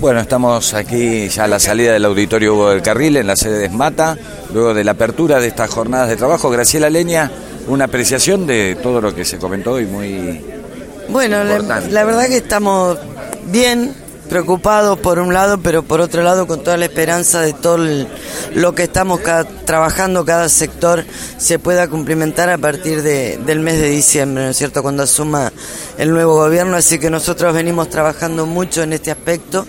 Bueno, estamos aquí ya a la salida del auditorio Hugo del Carril, en la sede de Esmata, luego de la apertura de estas jornadas de trabajo. Graciela Leña, una apreciación de todo lo que se comentó y muy... Bueno, la, verdad que estamos bien preocupados por un lado, pero por otro lado con toda la esperanza de todo lo que estamos trabajando, cada sector se pueda cumplimentar a partir de- del mes de diciembre, ¿no es cierto?, cuando asuma el nuevo gobierno, así que nosotros venimos trabajando mucho en este aspecto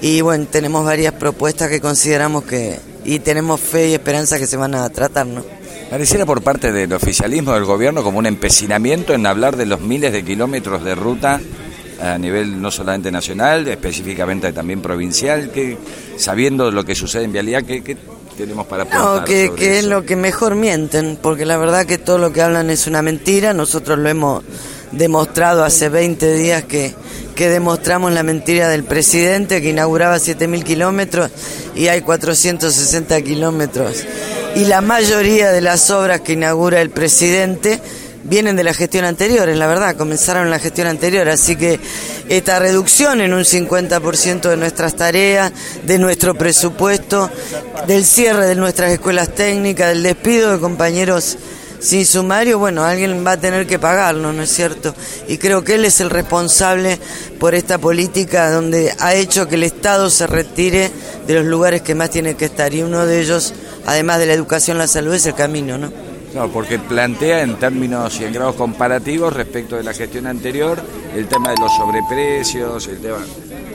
y bueno, tenemos varias propuestas que consideramos que, y tenemos fe y esperanza que se van a tratar, ¿no? Pareciera por parte del oficialismo del gobierno como un empecinamiento en hablar de los miles de kilómetros de ruta a nivel no solamente nacional, específicamente también provincial, que sabiendo lo que sucede en Vialidad, ¿qué, qué tenemos para No, que, sobre que es lo que mejor mienten, porque la verdad que todo lo que hablan es una mentira. Nosotros lo hemos demostrado hace 20 días que, que demostramos la mentira del presidente que inauguraba 7.000 kilómetros y hay 460 kilómetros. Y la mayoría de las obras que inaugura el presidente vienen de la gestión anterior, en la verdad, comenzaron en la gestión anterior, así que esta reducción en un 50% de nuestras tareas, de nuestro presupuesto, del cierre de nuestras escuelas técnicas, del despido de compañeros sin sumario, bueno, alguien va a tener que pagarlo, ¿no es cierto? Y creo que él es el responsable por esta política donde ha hecho que el Estado se retire de los lugares que más tiene que estar, y uno de ellos, además de la educación, la salud, es el camino, ¿no? No, porque plantea en términos y en grados comparativos respecto de la gestión anterior el tema de los sobreprecios, el tema,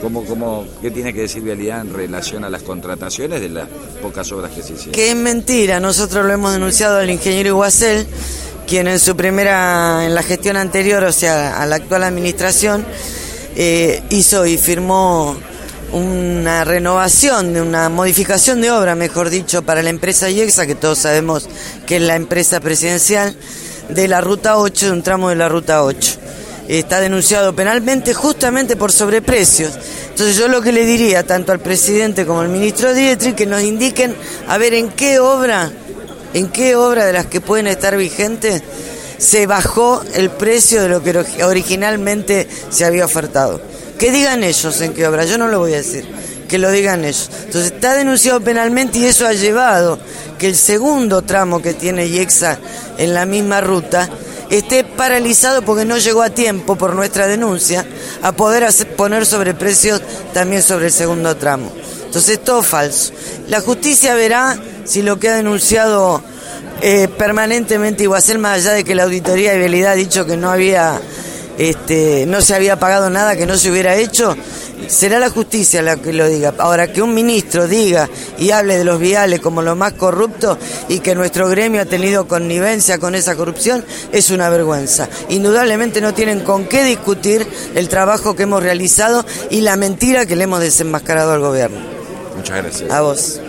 cómo, cómo, qué tiene que decir Vialidad en relación a las contrataciones de las pocas obras que se hicieron. Que es mentira, nosotros lo hemos denunciado al ingeniero Iguacel, quien en su primera, en la gestión anterior, o sea, a la actual administración, eh, hizo y firmó una renovación, de una modificación de obra, mejor dicho, para la empresa IEXA, que todos sabemos que es la empresa presidencial, de la Ruta 8, de un tramo de la Ruta 8. Está denunciado penalmente justamente por sobreprecios. Entonces yo lo que le diría tanto al presidente como al ministro Dietrich que nos indiquen a ver en qué obra, en qué obra de las que pueden estar vigentes se bajó el precio de lo que ori- originalmente se había ofertado. Que digan ellos en qué obra, yo no lo voy a decir, que lo digan ellos. Entonces está denunciado penalmente y eso ha llevado que el segundo tramo que tiene IEXA en la misma ruta esté paralizado porque no llegó a tiempo por nuestra denuncia a poder poner sobreprecios también sobre el segundo tramo. Entonces es todo falso. La justicia verá si lo que ha denunciado eh, permanentemente Iguacel, más allá de que la auditoría de vialidad ha dicho que no había, este, no se había pagado nada, que no se hubiera hecho, será la justicia la que lo diga. Ahora que un ministro diga y hable de los viales como lo más corrupto y que nuestro gremio ha tenido connivencia con esa corrupción es una vergüenza. Indudablemente no tienen con qué discutir el trabajo que hemos realizado y la mentira que le hemos desenmascarado al gobierno. Muchas gracias. A vos.